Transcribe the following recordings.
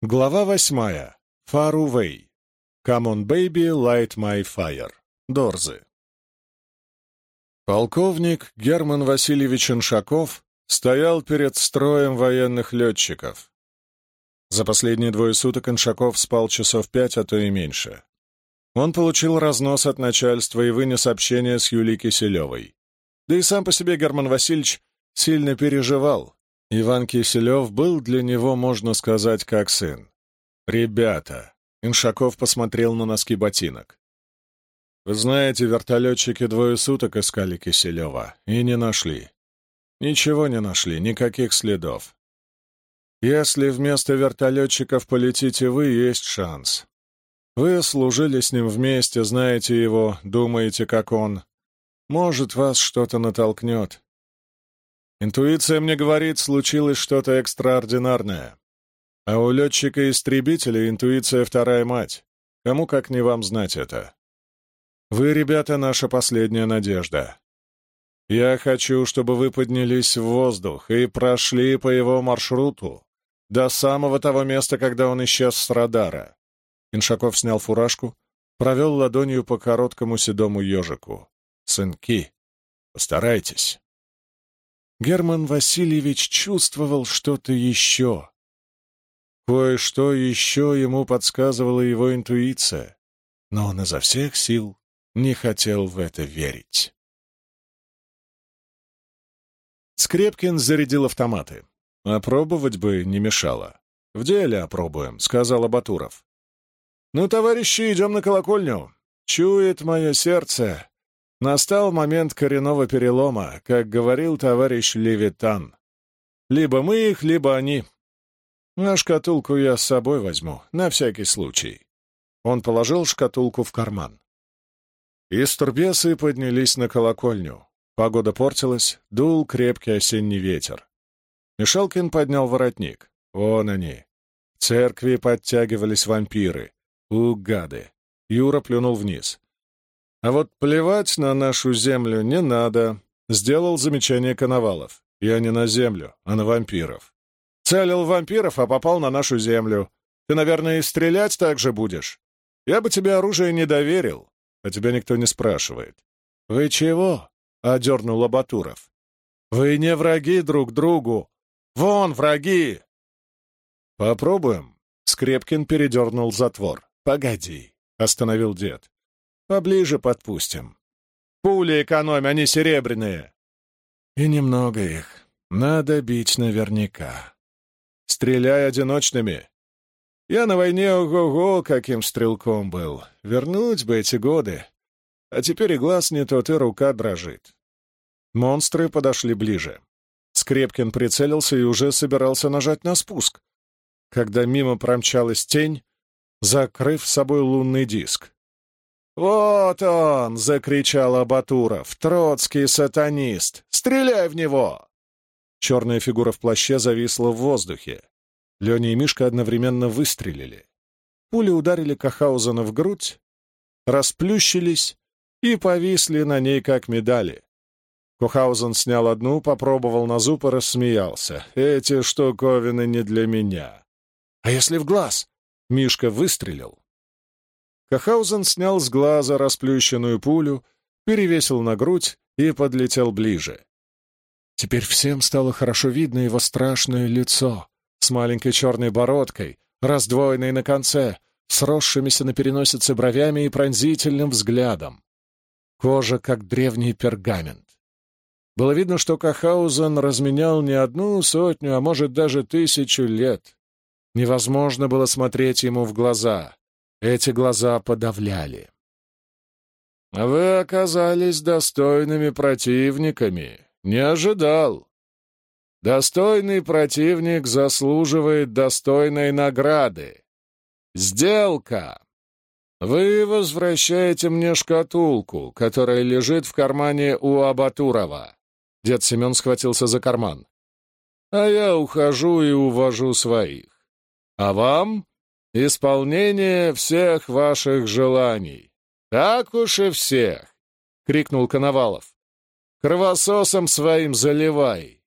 Глава восьмая. Far Away. Come on, baby, light my fire. Дорзы. Полковник Герман Васильевич Иншаков стоял перед строем военных летчиков. За последние двое суток Иншаков спал часов пять, а то и меньше. Он получил разнос от начальства и вынес общение с Юлией Киселевой. Да и сам по себе Герман Васильевич сильно переживал. Иван Киселев был для него, можно сказать, как сын. «Ребята!» — Иншаков посмотрел на носки ботинок. «Вы знаете, вертолетчики двое суток искали Киселева и не нашли. Ничего не нашли, никаких следов. Если вместо вертолетчиков полетите вы, есть шанс. Вы служили с ним вместе, знаете его, думаете, как он. Может, вас что-то натолкнет. Интуиция мне говорит, случилось что-то экстраординарное. А у летчика-истребителя интуиция вторая мать. Кому как не вам знать это. Вы, ребята, наша последняя надежда. Я хочу, чтобы вы поднялись в воздух и прошли по его маршруту до самого того места, когда он исчез с радара. Иншаков снял фуражку, провел ладонью по короткому седому ежику. «Сынки, постарайтесь». Герман Васильевич чувствовал что-то еще. Кое-что еще ему подсказывала его интуиция, но он изо всех сил не хотел в это верить. Скрепкин зарядил автоматы. Опробовать бы не мешало. «В деле опробуем», — сказал Батуров. «Ну, товарищи, идем на колокольню. Чует мое сердце, Настал момент коренного перелома, как говорил товарищ Левитан. Либо мы их, либо они. А шкатулку я с собой возьму, на всякий случай. Он положил шкатулку в карман. Из турбесы поднялись на колокольню. Погода портилась, дул крепкий осенний ветер. Мишалкин поднял воротник. Вон они. В церкви подтягивались вампиры. У, гады. Юра плюнул вниз. А вот плевать на нашу землю не надо, — сделал замечание Коновалов. Я не на землю, а на вампиров. Целил вампиров, а попал на нашу землю. Ты, наверное, и стрелять так же будешь. Я бы тебе оружие не доверил, а тебя никто не спрашивает. «Вы чего?» — одернул Абатуров. «Вы не враги друг другу. Вон враги!» «Попробуем?» — Скрепкин передернул затвор. «Погоди», — остановил дед. Поближе подпустим. Пули экономь, они серебряные. И немного их. Надо бить наверняка. Стреляй одиночными. Я на войне ого-го каким стрелком был. Вернуть бы эти годы. А теперь и глаз не тот, и рука дрожит. Монстры подошли ближе. Скрепкин прицелился и уже собирался нажать на спуск, когда мимо промчалась тень, закрыв собой лунный диск. «Вот он!» — закричал Абатуров. «Троцкий сатанист! Стреляй в него!» Черная фигура в плаще зависла в воздухе. Леня и Мишка одновременно выстрелили. Пули ударили Кахаузена в грудь, расплющились и повисли на ней, как медали. Кохаузен снял одну, попробовал на зуб и рассмеялся. «Эти штуковины не для меня». «А если в глаз?» Мишка выстрелил. Кахаузен снял с глаза расплющенную пулю, перевесил на грудь и подлетел ближе. Теперь всем стало хорошо видно его страшное лицо с маленькой черной бородкой, раздвоенной на конце, сросшимися на переносице бровями и пронзительным взглядом. Кожа, как древний пергамент. Было видно, что Кахаузен разменял не одну сотню, а может даже тысячу лет. Невозможно было смотреть ему в глаза. Эти глаза подавляли. «Вы оказались достойными противниками. Не ожидал. Достойный противник заслуживает достойной награды. Сделка. Вы возвращаете мне шкатулку, которая лежит в кармане у Абатурова». Дед Семен схватился за карман. «А я ухожу и увожу своих. А вам исполнение всех ваших желаний. Так уж и всех!» — крикнул Коновалов. «Кровососом своим заливай!»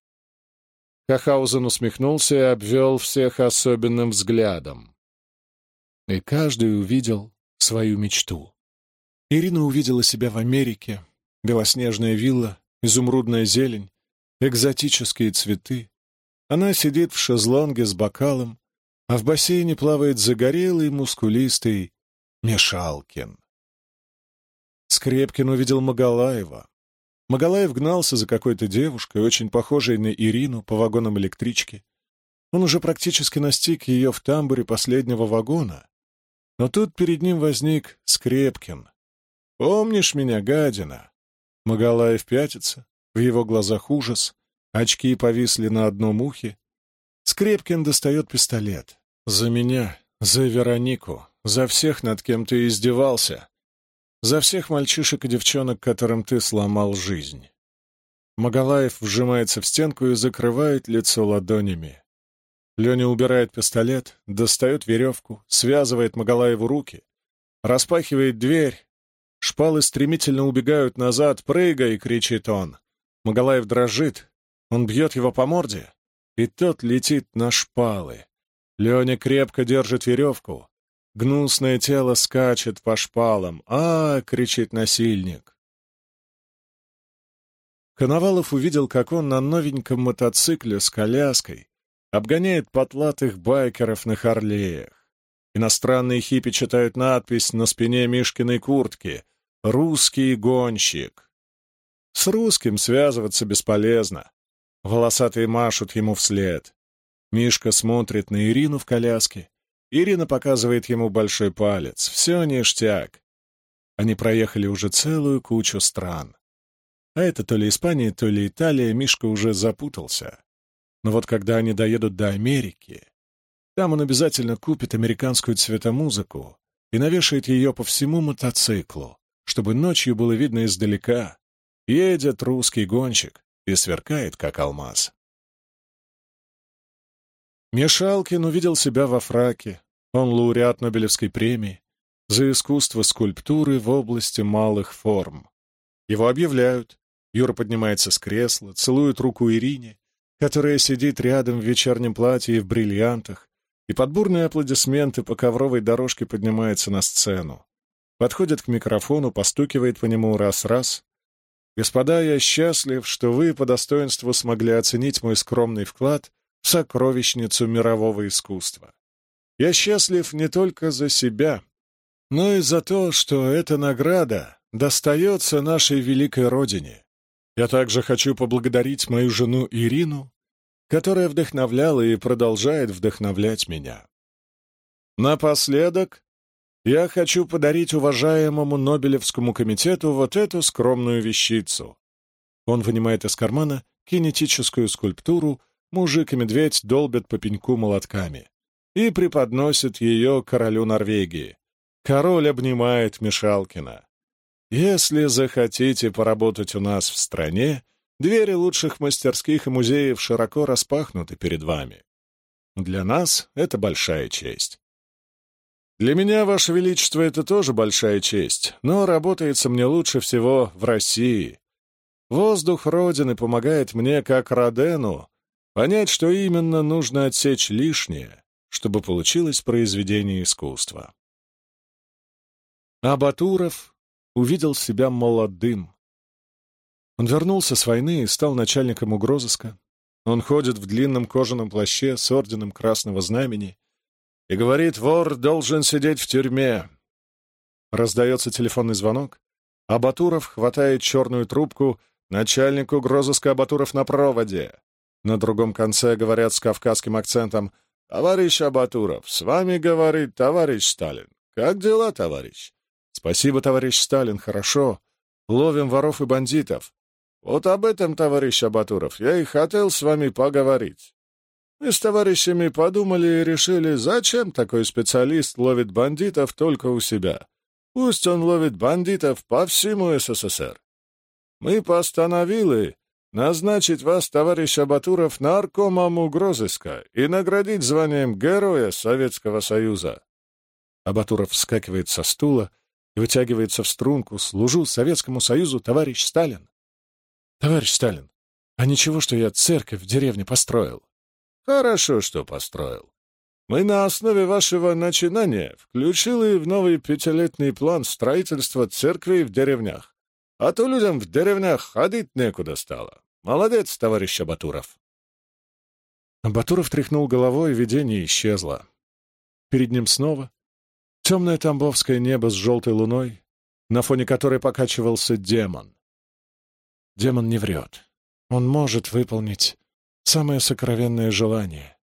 Хахаузен усмехнулся и обвел всех особенным взглядом. И каждый увидел свою мечту. Ирина увидела себя в Америке. Белоснежная вилла, изумрудная зелень, экзотические цветы. Она сидит в шезлонге с бокалом, а в бассейне плавает загорелый, мускулистый Мешалкин. Скрепкин увидел Магалаева. Магалаев гнался за какой-то девушкой, очень похожей на Ирину, по вагонам электрички. Он уже практически настиг ее в тамбуре последнего вагона. Но тут перед ним возник Скрепкин. «Помнишь меня, гадина?» Магалаев пятится, в его глазах ужас, очки повисли на одном ухе. Скрепкин достает пистолет. «За меня, за Веронику, за всех, над кем ты издевался, за всех мальчишек и девчонок, которым ты сломал жизнь». Магалаев вжимается в стенку и закрывает лицо ладонями. Леня убирает пистолет, достает веревку, связывает Магалаеву руки, распахивает дверь. Шпалы стремительно убегают назад. «Прыгай!» — кричит он. Магалаев дрожит. Он бьет его по морде, и тот летит на шпалы. Леня крепко держит веревку. Гнусное тело скачет по шпалам. «А!» — кричит насильник. Коновалов увидел, как он на новеньком мотоцикле с коляской обгоняет потлатых байкеров на Харлеях. Иностранные хиппи читают надпись на спине Мишкиной куртки «Русский гонщик». С русским связываться бесполезно. Волосатые машут ему вслед. Мишка смотрит на Ирину в коляске. Ирина показывает ему большой палец. Все ништяк. Они проехали уже целую кучу стран. А это то ли Испания, то ли Италия, Мишка уже запутался. Но вот когда они доедут до Америки, там он обязательно купит американскую цветомузыку и навешает ее по всему мотоциклу, чтобы ночью было видно издалека. Едет русский гонщик и сверкает, как алмаз. Мешалкин увидел себя во фраке. Он лауреат Нобелевской премии за искусство скульптуры в области малых форм. Его объявляют. Юра поднимается с кресла, целует руку Ирине, которая сидит рядом в вечернем платье и в бриллиантах, и под бурные аплодисменты по ковровой дорожке поднимается на сцену. Подходит к микрофону, постукивает по нему раз-раз. «Господа, я счастлив, что вы по достоинству смогли оценить мой скромный вклад сокровищницу мирового искусства. Я счастлив не только за себя, но и за то, что эта награда достается нашей великой родине. Я также хочу поблагодарить мою жену Ирину, которая вдохновляла и продолжает вдохновлять меня. Напоследок, я хочу подарить уважаемому Нобелевскому комитету вот эту скромную вещицу. Он вынимает из кармана кинетическую скульптуру мужик и медведь долбят по пеньку молотками и преподносит ее королю Норвегии. Король обнимает Мишалкина. Если захотите поработать у нас в стране, двери лучших мастерских и музеев широко распахнуты перед вами. Для нас это большая честь. Для меня, Ваше Величество, это тоже большая честь, но работается мне лучше всего в России. Воздух Родины помогает мне, как Родену, понять, что именно нужно отсечь лишнее, чтобы получилось произведение искусства. А Батуров увидел себя молодым. Он вернулся с войны и стал начальником угрозыска. Он ходит в длинном кожаном плаще с орденом Красного Знамени и говорит, вор должен сидеть в тюрьме. Раздается телефонный звонок, а Батуров хватает черную трубку начальнику угрозыска Батуров на проводе. На другом конце говорят с кавказским акцентом «Товарищ Абатуров, с вами говорит товарищ Сталин. Как дела, товарищ?» «Спасибо, товарищ Сталин, хорошо. Ловим воров и бандитов». «Вот об этом, товарищ Абатуров, я и хотел с вами поговорить. Мы с товарищами подумали и решили, зачем такой специалист ловит бандитов только у себя. Пусть он ловит бандитов по всему СССР. Мы постановили назначить вас, товарищ Абатуров, наркомом угрозыска и наградить званием Героя Советского Союза. Абатуров вскакивает со стула и вытягивается в струнку. «Служу Советскому Союзу, товарищ Сталин!» «Товарищ Сталин, А ничего, что я церковь в деревне построил. Хорошо, что построил. Мы на основе вашего начинания включили в новый пятилетний план строительства церкви в деревнях. А то людям в деревнях ходить некуда стало. Молодец, товарищ Абатуров. Абатуров тряхнул головой, видение исчезло. Перед ним снова темное тамбовское небо с желтой луной, на фоне которой покачивался демон. Демон не врет. Он может выполнить самое сокровенное желание.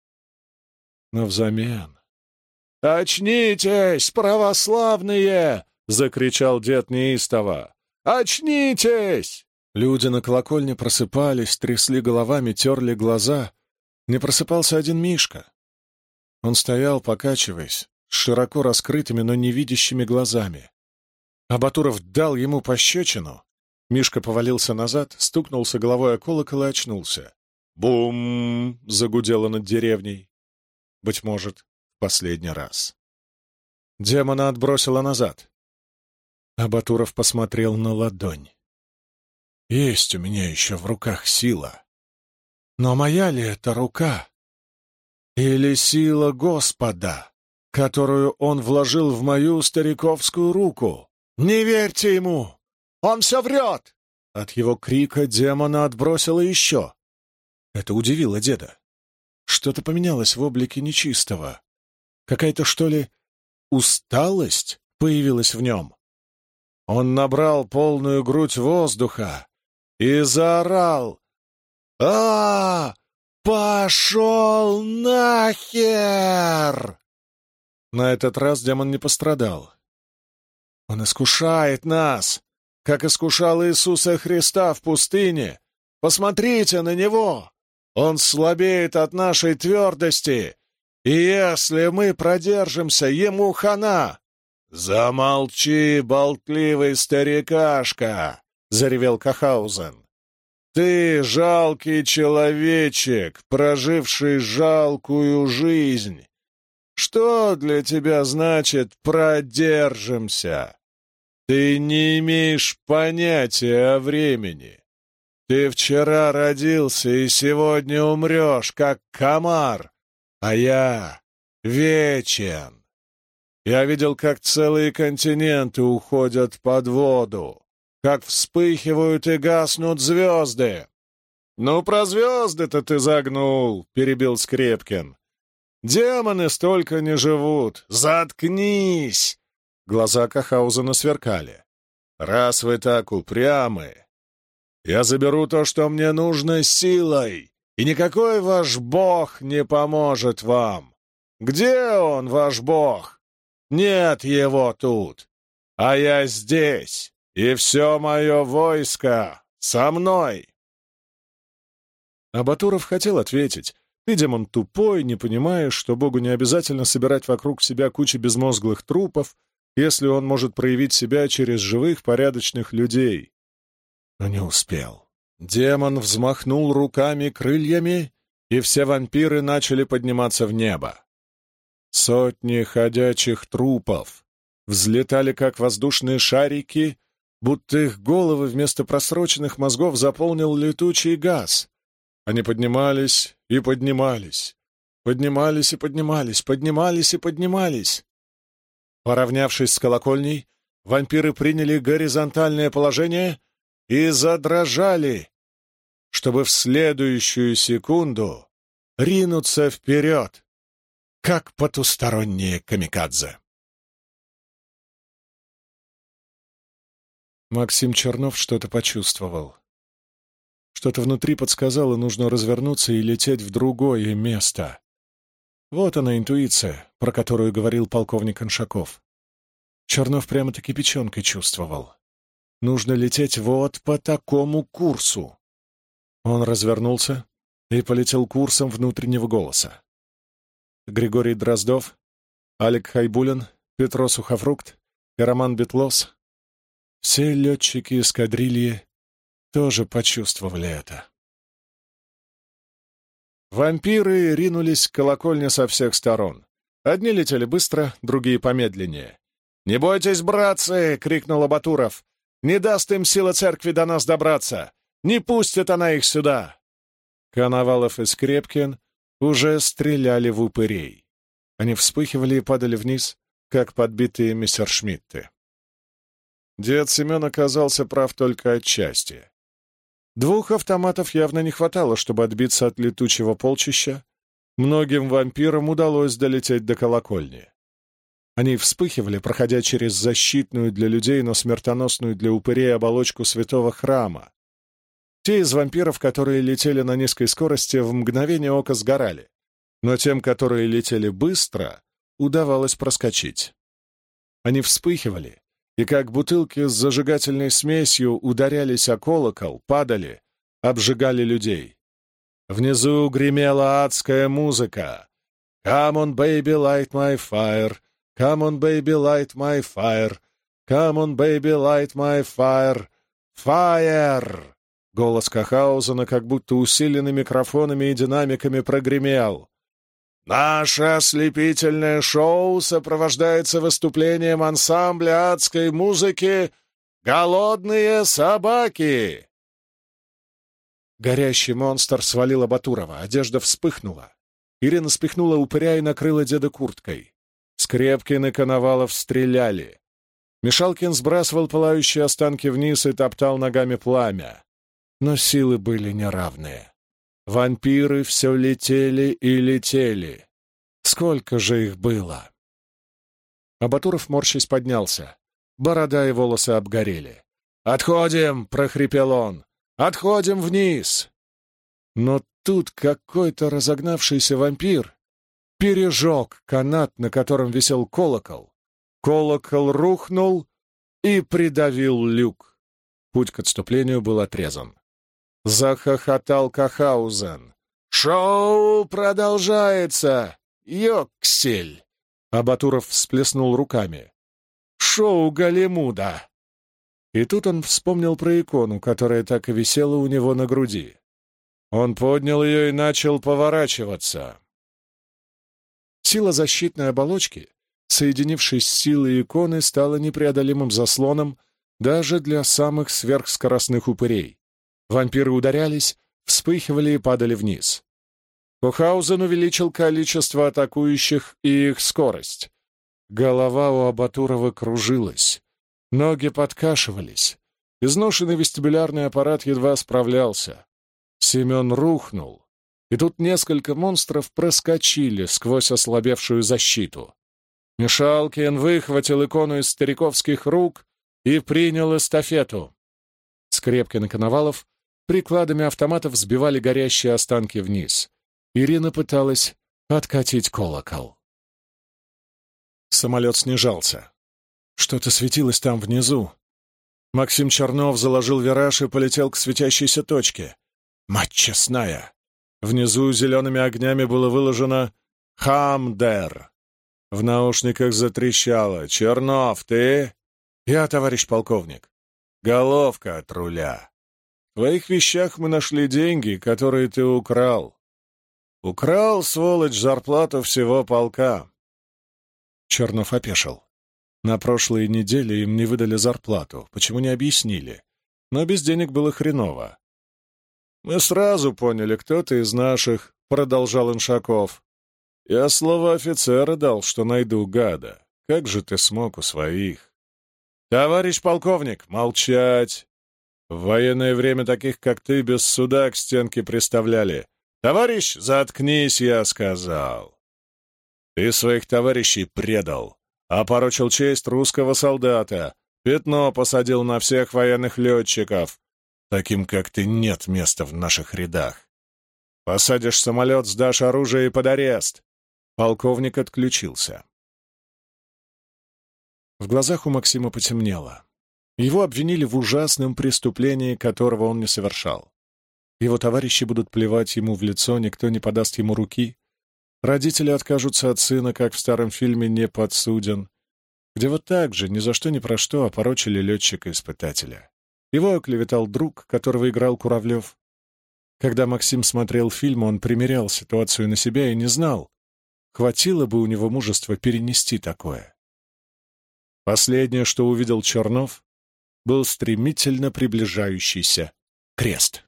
Но взамен... «Очнитесь, православные!» — закричал дед неистово. «Очнитесь!» Люди на колокольне просыпались, трясли головами, терли глаза. Не просыпался один Мишка. Он стоял, покачиваясь, с широко раскрытыми, но невидящими глазами. Абатуров дал ему пощечину, Мишка повалился назад, стукнулся головой о колокол и очнулся. «Бум!» — загудело над деревней. Быть может, в последний раз. Демона отбросило назад. Абатуров посмотрел на ладонь. «Есть у меня еще в руках сила. Но моя ли это рука? Или сила Господа, которую он вложил в мою стариковскую руку? Не верьте ему! Он все врет!» От его крика демона отбросило еще. Это удивило деда. Что-то поменялось в облике нечистого. Какая-то, что ли, усталость появилась в нем. Он набрал полную грудь воздуха и заорал. а, -а, -а Пошел нахер! На этот раз демон не пострадал. Он искушает нас, как искушал Иисуса Христа в пустыне. Посмотрите на Него! Он слабеет от нашей твердости, и если мы продержимся, ему хана!» «Замолчи, болтливый старикашка!» — заревел Кахаузен. «Ты жалкий человечек, проживший жалкую жизнь. Что для тебя значит «продержимся»? Ты не имеешь понятия о времени. Ты вчера родился и сегодня умрешь, как комар, а я вечен. Я видел, как целые континенты уходят под воду, как вспыхивают и гаснут звезды. «Ну, про звезды-то ты загнул», — перебил Скрепкин. «Демоны столько не живут. Заткнись!» Глаза Кахаузена сверкали. «Раз вы так упрямы, я заберу то, что мне нужно, силой, и никакой ваш бог не поможет вам. Где он, ваш бог? Нет его тут, а я здесь, и все мое войско со мной!» Абатуров хотел ответить. Ты, демон, тупой, не понимаешь, что Богу не обязательно собирать вокруг себя кучу безмозглых трупов, если он может проявить себя через живых, порядочных людей. Но не успел. Демон взмахнул руками-крыльями, и все вампиры начали подниматься в небо. Сотни ходячих трупов взлетали, как воздушные шарики, будто их головы вместо просроченных мозгов заполнил летучий газ. Они поднимались и поднимались, поднимались и поднимались, поднимались и поднимались. Поравнявшись с колокольней, вампиры приняли горизонтальное положение и задрожали, чтобы в следующую секунду ринуться вперед, как потусторонние камикадзе. Максим Чернов что-то почувствовал. Что-то внутри подсказало, нужно развернуться и лететь в другое место. Вот она интуиция, про которую говорил полковник Коншаков. Чернов прямо-таки печенкой чувствовал. Нужно лететь вот по такому курсу. Он развернулся и полетел курсом внутреннего голоса. Григорий Дроздов, Алик Хайбулин, Петро Сухофрукт и Роман Бетлос — все летчики эскадрильи тоже почувствовали это. Вампиры ринулись к колокольне со всех сторон. Одни летели быстро, другие помедленнее. «Не бойтесь, братцы!» — крикнул Абатуров. «Не даст им сила церкви до нас добраться! Не пустит она их сюда! Коновалов и Скрепкин уже стреляли в упырей. Они вспыхивали и падали вниз, как подбитые мессершмитты. Дед Семен оказался прав только отчасти. Двух автоматов явно не хватало, чтобы отбиться от летучего полчища. Многим вампирам удалось долететь до колокольни. Они вспыхивали, проходя через защитную для людей, но смертоносную для упырей оболочку святого храма. Те из вампиров, которые летели на низкой скорости, в мгновение ока сгорали, но тем, которые летели быстро, удавалось проскочить. Они вспыхивали, и как бутылки с зажигательной смесью ударялись о колокол, падали, обжигали людей. Внизу гремела адская музыка. «Come on, baby, light my fire! Come on, baby, light my fire! Come on, baby, light my fire! Fire!» Голос Кахаузена как будто усиленный микрофонами и динамиками прогремел. Наше ослепительное шоу сопровождается выступлением ансамбля адской музыки «Голодные собаки». Горящий монстр свалил Абатурова, одежда вспыхнула. Ирина спихнула упыря и накрыла деда курткой. Скрепкин и Коновалов стреляли. Мишалкин сбрасывал пылающие останки вниз и топтал ногами пламя. Но силы были неравные. Вампиры все летели и летели. Сколько же их было? Абатуров морщись поднялся. Борода и волосы обгорели. «Отходим!» — прохрипел он. «Отходим вниз!» Но тут какой-то разогнавшийся вампир пережег канат, на котором висел колокол. Колокол рухнул и придавил люк. Путь к отступлению был отрезан. Захохотал Кахаузен. «Шоу продолжается! Йоксель!» Абатуров всплеснул руками. «Шоу Галимуда!» И тут он вспомнил про икону, которая так и висела у него на груди. Он поднял ее и начал поворачиваться. Сила защитной оболочки, соединившись с силой иконы, стала непреодолимым заслоном даже для самых сверхскоростных упырей. Вампиры ударялись, вспыхивали и падали вниз. Кохаузен увеличил количество атакующих и их скорость. Голова у Абатурова кружилась, ноги подкашивались. Изношенный вестибулярный аппарат едва справлялся. Семен рухнул, и тут несколько монстров проскочили сквозь ослабевшую защиту. Мишалкин выхватил икону из стариковских рук и принял эстафету. Скрепкин и Коновалов Прикладами автоматов сбивали горящие останки вниз. Ирина пыталась откатить колокол. Самолет снижался. Что-то светилось там внизу. Максим Чернов заложил вираж и полетел к светящейся точке. Мать честная! Внизу зелеными огнями было выложено «Хамдер». В наушниках затрещало. «Чернов, ты?» «Я, товарищ полковник». «Головка от руля». Твоих вещах мы нашли деньги, которые ты украл. Украл, сволочь, зарплату всего полка. Чернов опешил. На прошлой неделе им не выдали зарплату. Почему не объяснили? Но без денег было хреново. «Мы сразу поняли, кто ты из наших», — продолжал Иншаков. «Я слово офицера дал, что найду гада. Как же ты смог у своих?» «Товарищ полковник, молчать!» В военное время таких, как ты, без суда к стенке приставляли. «Товарищ, заткнись!» — я сказал. Ты своих товарищей предал, опорочил честь русского солдата, пятно посадил на всех военных летчиков. Таким, как ты, нет места в наших рядах. Посадишь самолет, сдашь оружие и под арест. Полковник отключился. В глазах у Максима потемнело. Его обвинили в ужасном преступлении, которого он не совершал. Его товарищи будут плевать ему в лицо, никто не подаст ему руки. Родители откажутся от сына, как в старом фильме «Не подсуден», где вот так же, ни за что ни про что, опорочили летчика-испытателя. Его оклеветал друг, которого играл Куравлев. Когда Максим смотрел фильм, он примерял ситуацию на себя и не знал, хватило бы у него мужества перенести такое. Последнее, что увидел Чернов, был стремительно приближающийся крест.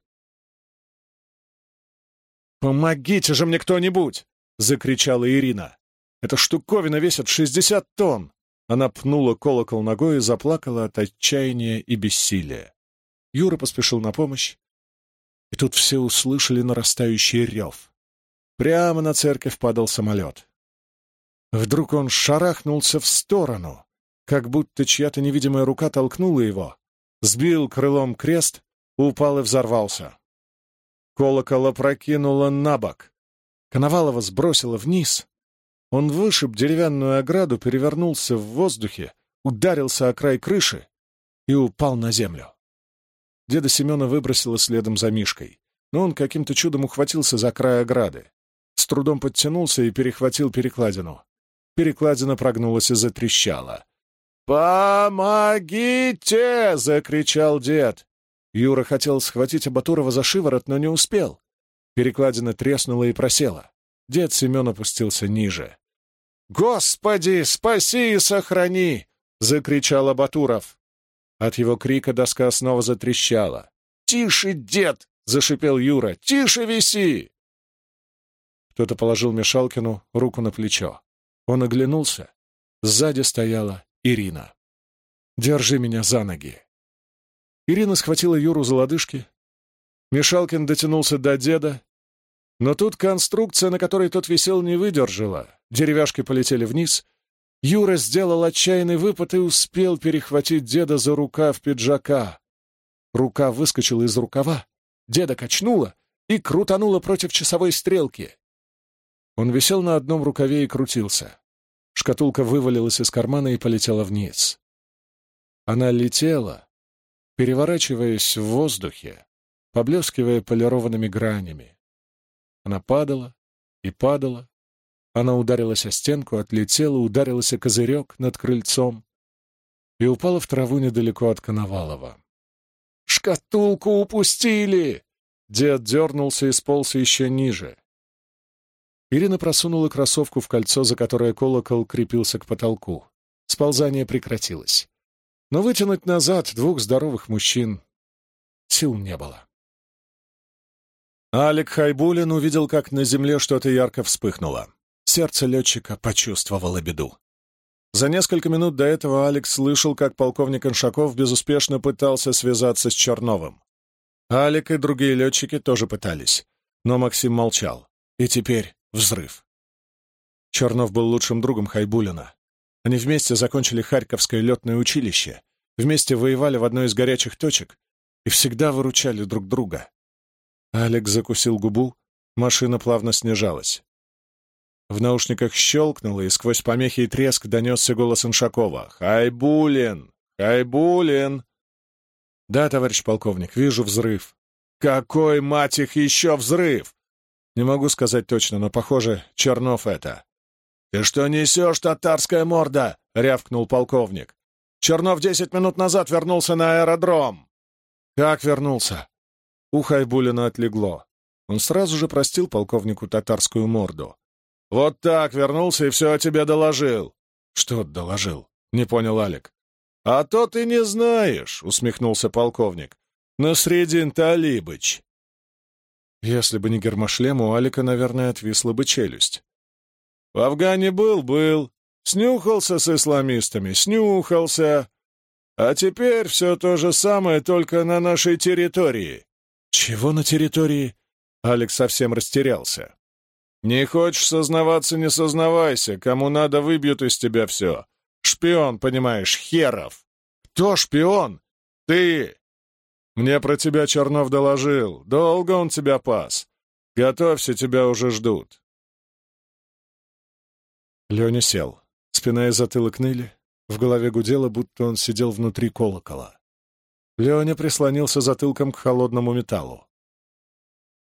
«Помогите же мне кто-нибудь!» — закричала Ирина. «Эта штуковина весит шестьдесят тонн!» Она пнула колокол ногой и заплакала от отчаяния и бессилия. Юра поспешил на помощь, и тут все услышали нарастающий рев. Прямо на церковь падал самолет. Вдруг он шарахнулся в сторону, как будто чья-то невидимая рука толкнула его, сбил крылом крест, упал и взорвался. Колокол опрокинуло на бок. Коновалова сбросило вниз. Он вышиб деревянную ограду, перевернулся в воздухе, ударился о край крыши и упал на землю. Деда Семена выбросило следом за Мишкой, но он каким-то чудом ухватился за край ограды. С трудом подтянулся и перехватил перекладину. Перекладина прогнулась и затрещала. «Помогите!» — закричал дед. Юра хотел схватить Абатурова за шиворот, но не успел. Перекладина треснула и просела. Дед Семен опустился ниже. «Господи, спаси и сохрани!» — закричал Абатуров. От его крика доска снова затрещала. «Тише, дед!» — зашипел Юра. «Тише виси!» Кто-то положил Мешалкину руку на плечо. Он оглянулся. Сзади стояла Ирина. «Держи меня за ноги!» Ирина схватила Юру за лодыжки. Мешалкин дотянулся до деда. Но тут конструкция, на которой тот висел, не выдержала. Деревяшки полетели вниз — Юра сделал отчаянный выпад и успел перехватить деда за рукав пиджака. Рука выскочила из рукава, деда качнула и крутанула против часовой стрелки. Он висел на одном рукаве и крутился. Шкатулка вывалилась из кармана и полетела вниз. Она летела, переворачиваясь в воздухе, поблескивая полированными гранями. Она падала и падала, она ударилась о стенку, отлетела, ударилась о козырек над крыльцом и упала в траву недалеко от Коновалова. «Шкатулку упустили!» Дед дернулся и сполз еще ниже. Ирина просунула кроссовку в кольцо, за которое колокол крепился к потолку. Сползание прекратилось. Но вытянуть назад двух здоровых мужчин сил не было. Алик Хайбулин увидел, как на земле что-то ярко вспыхнуло. Сердце летчика почувствовало беду. За несколько минут до этого Алекс слышал, как полковник Иншаков безуспешно пытался связаться с Черновым. Алик и другие летчики тоже пытались, но Максим молчал. И теперь взрыв. Чернов был лучшим другом Хайбулина. Они вместе закончили Харьковское летное училище, вместе воевали в одной из горячих точек и всегда выручали друг друга. Алекс закусил губу, машина плавно снижалась. В наушниках щелкнуло, и сквозь помехи и треск донесся голос Иншакова. «Хайбулин! Хайбулин!» «Да, товарищ полковник, вижу взрыв». «Какой, мать их, еще взрыв?» «Не могу сказать точно, но, похоже, Чернов это». «Ты что несешь, татарская морда?» — рявкнул полковник. «Чернов десять минут назад вернулся на аэродром». «Как вернулся?» У Хайбулина отлегло. Он сразу же простил полковнику татарскую морду. «Вот так вернулся и все о тебе доложил». «Что доложил?» — не понял Алик. «А то ты не знаешь», — усмехнулся полковник. «Насредин Талибыч». Если бы не гермошлем, у Алика, наверное, отвисла бы челюсть. «В Афгане был, был. Снюхался с исламистами, снюхался. А теперь все то же самое, только на нашей территории». «Чего на территории?» Алекс совсем растерялся. «Не хочешь сознаваться, не сознавайся. Кому надо, выбьют из тебя все. Шпион, понимаешь, херов!» «Кто шпион?» «Ты!» «Мне про тебя Чернов доложил. Долго он тебя пас. Готовься, тебя уже ждут». Леня сел. Спина и затылок ныли. В голове гудело, будто он сидел внутри колокола. Леня прислонился затылком к холодному металлу.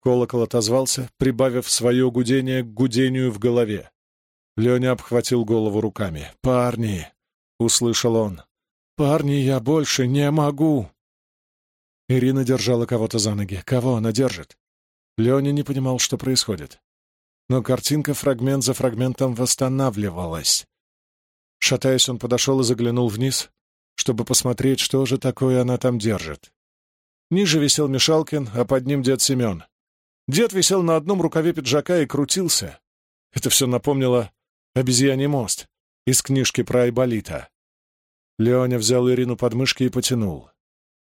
Колокол отозвался, прибавив свое гудение к гудению в голове. Леня обхватил голову руками. «Парни!» — услышал он. «Парни, я больше не могу!» Ирина держала кого-то за ноги. Кого она держит? Леня не понимал, что происходит. Но картинка фрагмент за фрагментом восстанавливалась. Шатаясь, он подошел и заглянул вниз, чтобы посмотреть, что же такое она там держит. Ниже висел Мишалкин, а под ним дед Семен. Дед висел на одном рукаве пиджака и крутился. Это все напомнило «Обезьяний мост» из книжки про Айболита. Леня взял Ирину под мышки и потянул.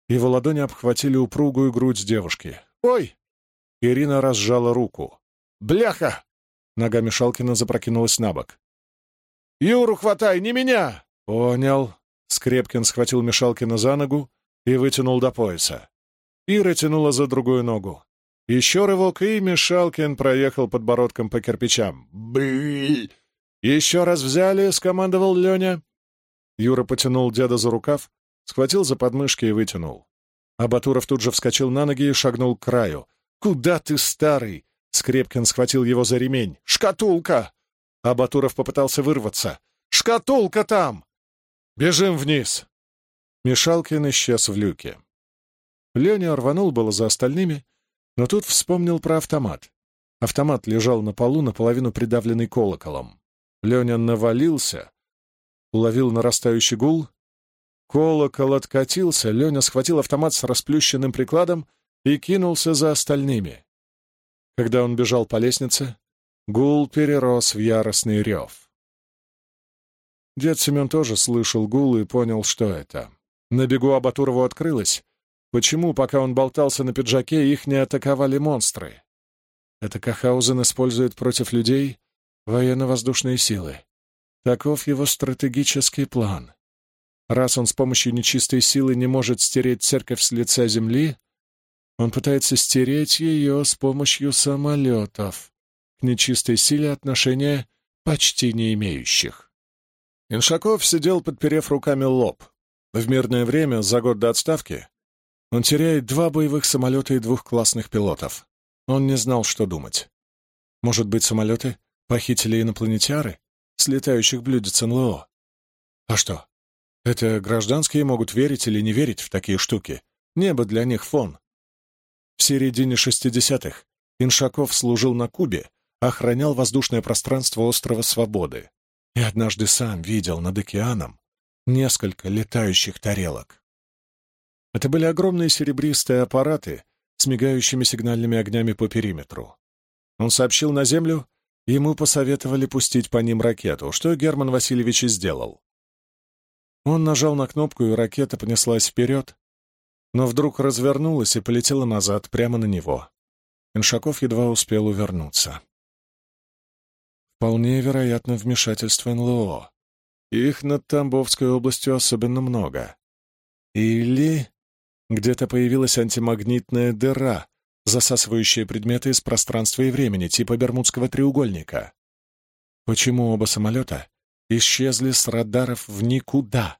Его ладони обхватили упругую грудь девушки. «Ой!» Ирина разжала руку. «Бляха!» Нога Мишалкина запрокинулась на бок. «Юру хватай, не меня!» «Понял». Скрепкин схватил Мишалкина за ногу и вытянул до пояса. Ира тянула за другую ногу. Еще рывок, и Мишалкин проехал подбородком по кирпичам. «Бы!» «Еще раз взяли», — скомандовал Леня. Юра потянул деда за рукав, схватил за подмышки и вытянул. Абатуров тут же вскочил на ноги и шагнул к краю. «Куда ты, старый?» Скрепкин схватил его за ремень. «Шкатулка!» Абатуров попытался вырваться. «Шкатулка там!» «Бежим вниз!» Мишалкин исчез в люке. Леня рванул было за остальными, но тут вспомнил про автомат. Автомат лежал на полу, наполовину придавленный колоколом. Леня навалился, уловил нарастающий гул. Колокол откатился, Леня схватил автомат с расплющенным прикладом и кинулся за остальными. Когда он бежал по лестнице, гул перерос в яростный рев. Дед Семен тоже слышал гул и понял, что это. На бегу Абатурову открылось, почему, пока он болтался на пиджаке, их не атаковали монстры. Это Кахаузен использует против людей военно-воздушные силы. Таков его стратегический план. Раз он с помощью нечистой силы не может стереть церковь с лица земли, он пытается стереть ее с помощью самолетов, к нечистой силе отношения почти не имеющих. Иншаков сидел, подперев руками лоб. В мирное время, за год до отставки, он теряет два боевых самолета и двух классных пилотов. Он не знал, что думать. Может быть, самолеты похитили инопланетяры, слетающих блюдец НЛО? А что? Это гражданские могут верить или не верить в такие штуки. Небо для них фон. В середине 60-х Иншаков служил на Кубе, охранял воздушное пространство острова Свободы и однажды сам видел над океаном несколько летающих тарелок. Это были огромные серебристые аппараты с мигающими сигнальными огнями по периметру. Он сообщил на Землю, ему посоветовали пустить по ним ракету, что Герман Васильевич и сделал. Он нажал на кнопку, и ракета понеслась вперед, но вдруг развернулась и полетела назад, прямо на него. Иншаков едва успел увернуться. Вполне вероятно вмешательство НЛО. Их над Тамбовской областью особенно много. Или где-то появилась антимагнитная дыра, засасывающая предметы из пространства и времени, типа Бермудского треугольника. Почему оба самолета исчезли с радаров в никуда?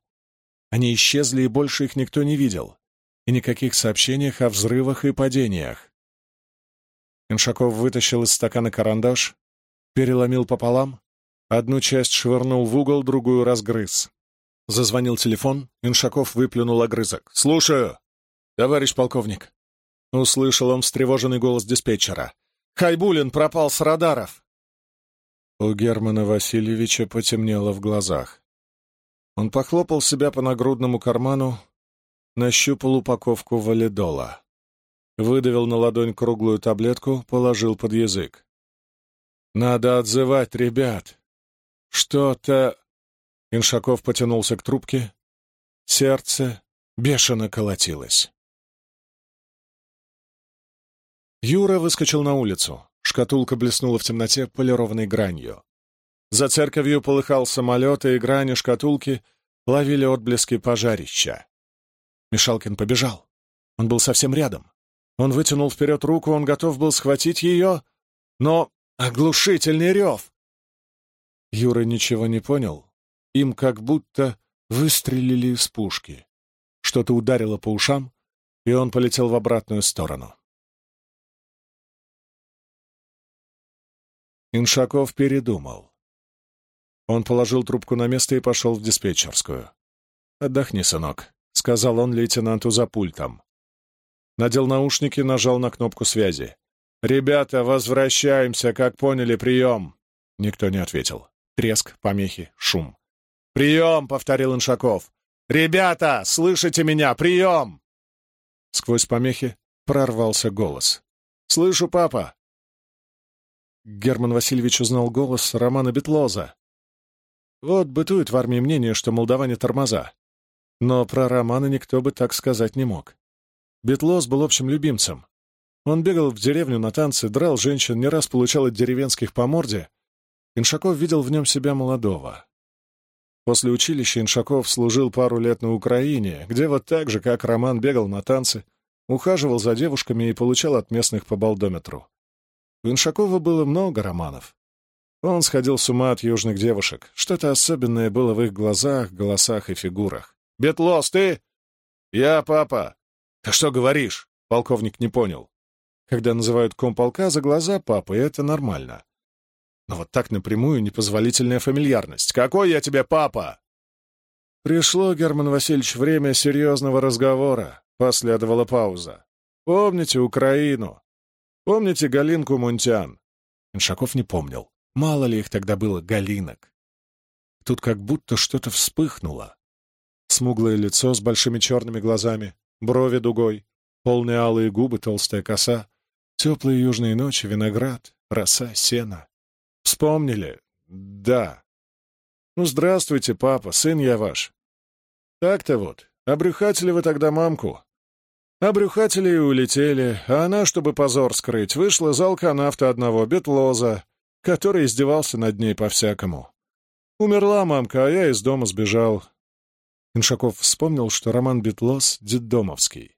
Они исчезли, и больше их никто не видел и никаких сообщениях о взрывах и падениях. Иншаков вытащил из стакана карандаш, переломил пополам, одну часть швырнул в угол, другую разгрыз. Зазвонил телефон, Иншаков выплюнул огрызок. «Слушаю, товарищ полковник!» Услышал он встревоженный голос диспетчера. «Хайбулин пропал с радаров!» У Германа Васильевича потемнело в глазах. Он похлопал себя по нагрудному карману, нащупал упаковку валидола. Выдавил на ладонь круглую таблетку, положил под язык. «Надо отзывать ребят. Что-то...» Иншаков потянулся к трубке. Сердце бешено колотилось. Юра выскочил на улицу. Шкатулка блеснула в темноте полированной гранью. За церковью полыхал самолет, и грани шкатулки ловили отблески пожарища. Мишалкин побежал. Он был совсем рядом. Он вытянул вперед руку, он готов был схватить ее, но оглушительный рев! Юра ничего не понял. Им как будто выстрелили из пушки. Что-то ударило по ушам, и он полетел в обратную сторону. Иншаков передумал. Он положил трубку на место и пошел в диспетчерскую. «Отдохни, сынок», — сказал он лейтенанту за пультом. Надел наушники, нажал на кнопку связи. «Ребята, возвращаемся, как поняли, прием!» Никто не ответил. Треск, помехи, шум. «Прием!» — повторил Иншаков. «Ребята, слышите меня? Прием!» Сквозь помехи прорвался голос. «Слышу, папа!» Герман Васильевич узнал голос Романа Бетлоза. Вот бытует в армии мнение, что молдаване тормоза. Но про Романа никто бы так сказать не мог. Бетлоз был общим любимцем. Он бегал в деревню на танцы, драл женщин, не раз получал от деревенских по морде. Иншаков видел в нем себя молодого. После училища Иншаков служил пару лет на Украине, где вот так же, как Роман, бегал на танцы, ухаживал за девушками и получал от местных по балдометру. У Иншакова было много романов. Он сходил с ума от южных девушек. Что-то особенное было в их глазах, голосах и фигурах. «Бетлос, ты?» «Я, папа». «Ты что говоришь?» — полковник не понял. Когда называют комполка за глаза папы, это нормально. Но вот так напрямую непозволительная фамильярность. «Какой я тебе папа?» «Пришло, Герман Васильевич, время серьезного разговора», — последовала пауза. «Помните Украину? Помните Галинку Мунтян?» Иншаков не помнил. Мало ли их тогда было, галинок. Тут как будто что-то вспыхнуло. Смуглое лицо с большими черными глазами, брови дугой, полные алые губы, толстая коса, теплые южные ночи, виноград, роса, сено. Вспомнили? Да. Ну, здравствуйте, папа, сын я ваш. Так-то вот, обрюхатили вы тогда мамку. Обрюхатили и улетели, а она, чтобы позор скрыть, вышла за алканавта одного, Бетлоза, который издевался над ней по-всякому. Умерла мамка, а я из дома сбежал. Иншаков вспомнил, что роман Бетлос — детдомовский.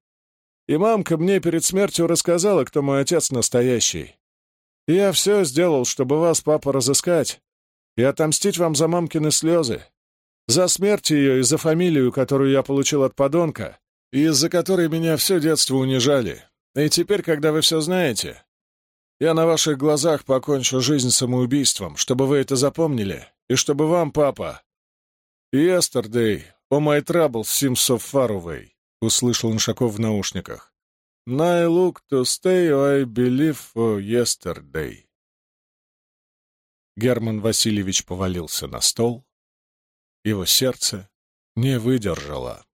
И мамка мне перед смертью рассказала, кто мой отец настоящий. Я все сделал, чтобы вас, папа, разыскать и отомстить вам за мамкины слезы, за смерть ее и за фамилию, которую я получил от подонка, из-за которой меня все детство унижали. И теперь, когда вы все знаете, я на ваших глазах покончу жизнь самоубийством, чтобы вы это запомнили, и чтобы вам, папа... «Yesterday, oh my trouble seems so far away», — услышал Иншаков в наушниках. I look to stay, I believe for yesterday. Герман Васильевич повалился на стол. Его сердце не выдержало.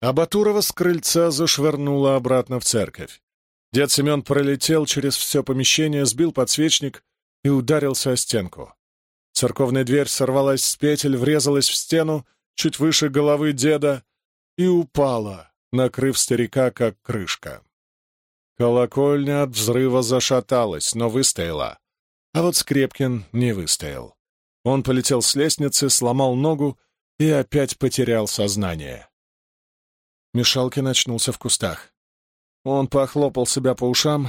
А Батурова с крыльца зашвырнула обратно в церковь. Дед Семен пролетел через все помещение, сбил подсвечник и ударился о стенку. Церковная дверь сорвалась с петель, врезалась в стену чуть выше головы деда — и упала, накрыв старика как крышка. Колокольня от взрыва зашаталась, но выстояла. А вот Скрепкин не выстоял. Он полетел с лестницы, сломал ногу и опять потерял сознание. Мишалкин очнулся в кустах. Он похлопал себя по ушам.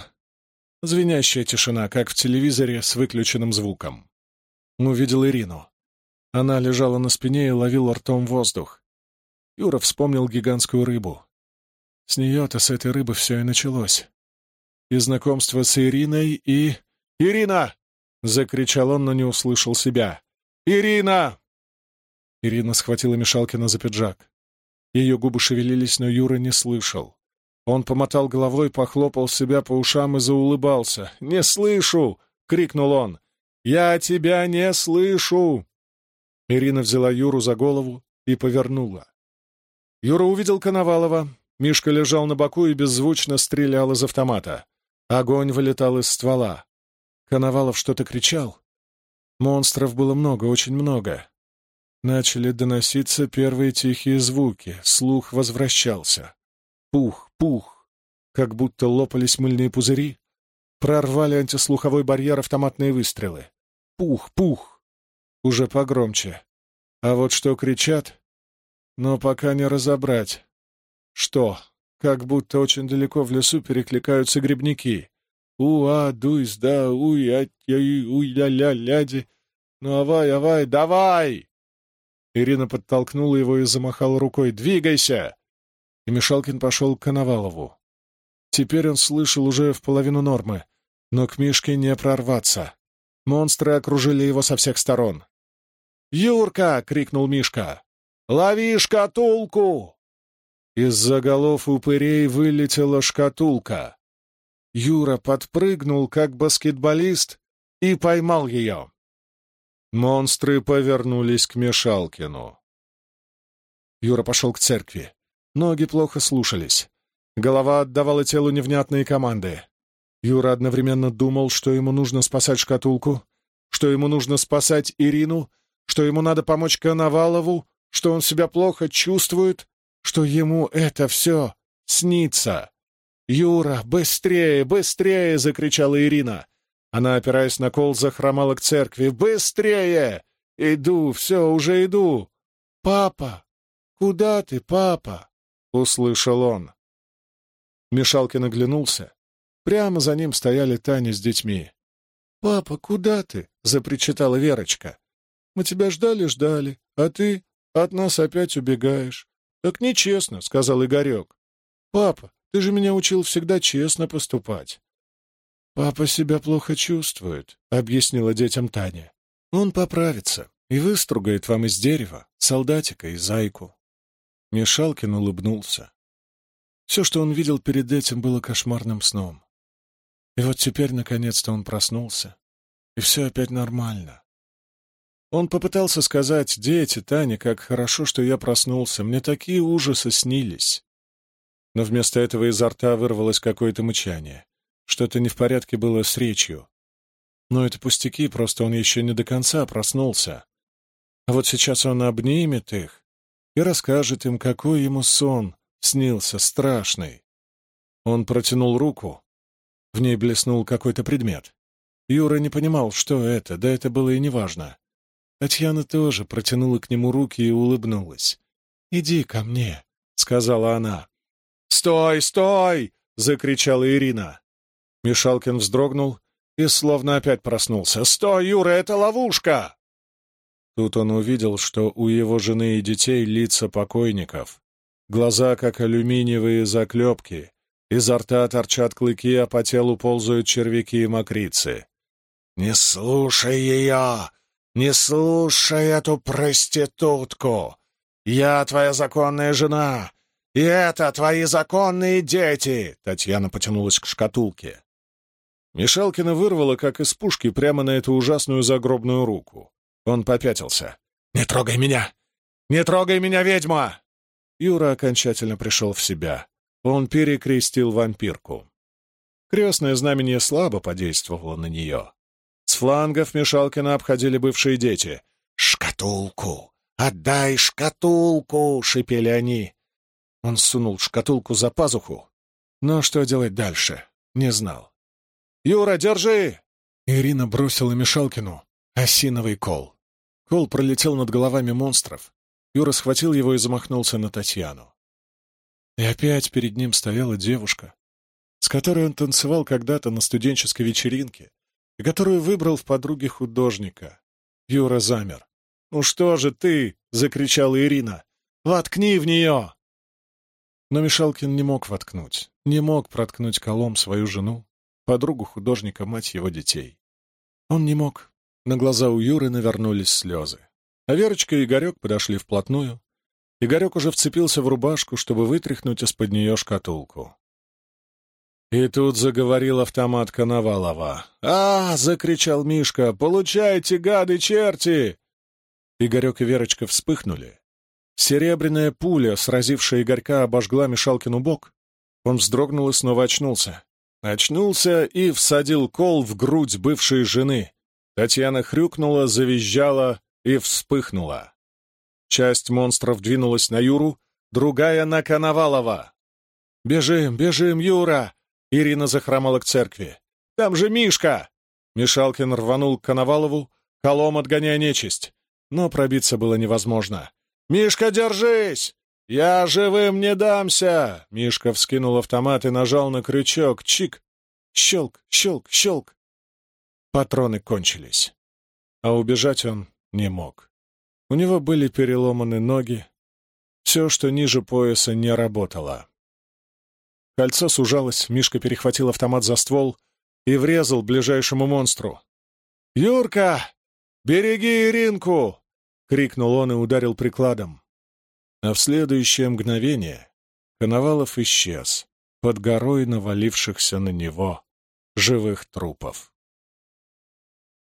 Звенящая тишина, как в телевизоре, с выключенным звуком. Увидел Ирину. Она лежала на спине и ловила ртом воздух. Юра вспомнил гигантскую рыбу. С нее-то, с этой рыбы, все и началось. И знакомство с Ириной, и... «Ирина!» — закричал он, но не услышал себя. «Ирина!» Ирина схватила Мишалкина за пиджак. Ее губы шевелились, но Юра не слышал. Он помотал головой, похлопал себя по ушам и заулыбался. «Не слышу!» — крикнул он. «Я тебя не слышу!» Ирина взяла Юру за голову и повернула. Юра увидел Коновалова. Мишка лежал на боку и беззвучно стрелял из автомата. Огонь вылетал из ствола. Коновалов что-то кричал. Монстров было много, очень много. Начали доноситься первые тихие звуки. Слух возвращался. Пух, пух. Как будто лопались мыльные пузыри. Прорвали антислуховой барьер автоматные выстрелы. Пух, пух. Уже погромче. А вот что кричат, но пока не разобрать. Что? Как будто очень далеко в лесу перекликаются грибники. У-а, дуйс, да, уй, ать, уй, ля-ля, ляди. Ну, авай, авай, давай! Ирина подтолкнула его и замахала рукой. «Двигайся!» И Мишалкин пошел к Коновалову. Теперь он слышал уже в половину нормы, но к Мишке не прорваться. Монстры окружили его со всех сторон. «Юрка!» — крикнул Мишка. «Лови шкатулку!» Из-за голов упырей вылетела шкатулка. Юра подпрыгнул, как баскетболист, и поймал ее. Монстры повернулись к Мешалкину. Юра пошел к церкви. Ноги плохо слушались. Голова отдавала телу невнятные команды. Юра одновременно думал, что ему нужно спасать шкатулку, что ему нужно спасать Ирину, что ему надо помочь Коновалову, что он себя плохо чувствует, что ему это все снится. «Юра, быстрее, быстрее!» — закричала Ирина. Она, опираясь на кол, захромала к церкви. «Быстрее! Иду, все, уже иду!» «Папа! Куда ты, папа?» — услышал он. Мишалкин оглянулся. Прямо за ним стояли Таня с детьми. «Папа, куда ты?» — запричитала Верочка. «Мы тебя ждали-ждали, а ты от нас опять убегаешь». «Так нечестно», — сказал Игорек. «Папа, ты же меня учил всегда честно поступать». «Папа себя плохо чувствует», — объяснила детям Таня. «Он поправится и выстругает вам из дерева солдатика и зайку». Мишалкин улыбнулся. Все, что он видел перед этим, было кошмарным сном. И вот теперь, наконец-то, он проснулся, и все опять нормально. Он попытался сказать, «Дети, Таня, как хорошо, что я проснулся, мне такие ужасы снились». Но вместо этого изо рта вырвалось какое-то мычание. Что-то не в порядке было с речью. Но это пустяки, просто он еще не до конца проснулся. А вот сейчас он обнимет их и расскажет им, какой ему сон снился страшный. Он протянул руку. В ней блеснул какой-то предмет. Юра не понимал, что это, да это было и неважно. Татьяна тоже протянула к нему руки и улыбнулась. «Иди ко мне», — сказала она. «Стой, стой!» — закричала Ирина. Мишалкин вздрогнул и словно опять проснулся. «Стой, Юра, это ловушка!» Тут он увидел, что у его жены и детей лица покойников. Глаза, как алюминиевые заклепки. Изо рта торчат клыки, а по телу ползают червяки и мокрицы. «Не слушай ее! Не слушай эту проститутку! Я твоя законная жена! И это твои законные дети!» Татьяна потянулась к шкатулке. Мишалкина вырвала, как из пушки, прямо на эту ужасную загробную руку. Он попятился. «Не трогай меня! Не трогай меня, ведьма!» Юра окончательно пришел в себя. Он перекрестил вампирку. Крестное знамение слабо подействовало на нее. С флангов Мишалкина обходили бывшие дети. «Шкатулку! Отдай шкатулку!» — шипели они. Он сунул шкатулку за пазуху, но что делать дальше, не знал. «Юра, держи!» Ирина бросила Мишалкину осиновый кол. Кол пролетел над головами монстров. Юра схватил его и замахнулся на Татьяну. И опять перед ним стояла девушка, с которой он танцевал когда-то на студенческой вечеринке, и которую выбрал в подруге художника. Юра замер. «Ну что же ты?» — закричала Ирина. «Воткни в нее!» Но Мишалкин не мог воткнуть, не мог проткнуть колом свою жену, подругу художника, мать его детей. Он не мог. На глаза у Юры навернулись слезы. А Верочка и Игорек подошли вплотную. Игорек уже вцепился в рубашку, чтобы вытряхнуть из-под нее шкатулку. И тут заговорил автомат Коновалова. «А!» — закричал Мишка. «Получайте, гады, черти!» Игорек и Верочка вспыхнули. Серебряная пуля, сразившая Игорька, обожгла Мишалкину бок. Он вздрогнул и снова очнулся. Очнулся и всадил кол в грудь бывшей жены. Татьяна хрюкнула, завизжала и вспыхнула. Часть монстров двинулась на Юру, другая — на Коновалова. «Бежим, бежим, Юра!» Ирина захромала к церкви. «Там же Мишка!» Мишалкин рванул к Коновалову, колом отгоняя нечисть. Но пробиться было невозможно. «Мишка, держись! Я живым не дамся!» Мишка вскинул автомат и нажал на крючок. Чик! Щелк, щелк, щелк. Патроны кончились. А убежать он не мог. У него были переломаны ноги. Все, что ниже пояса, не работало. Кольцо сужалось, Мишка перехватил автомат за ствол и врезал ближайшему монстру. «Юрка! Береги Иринку!» — крикнул он и ударил прикладом. А в следующее мгновение Коновалов исчез под горой навалившихся на него живых трупов.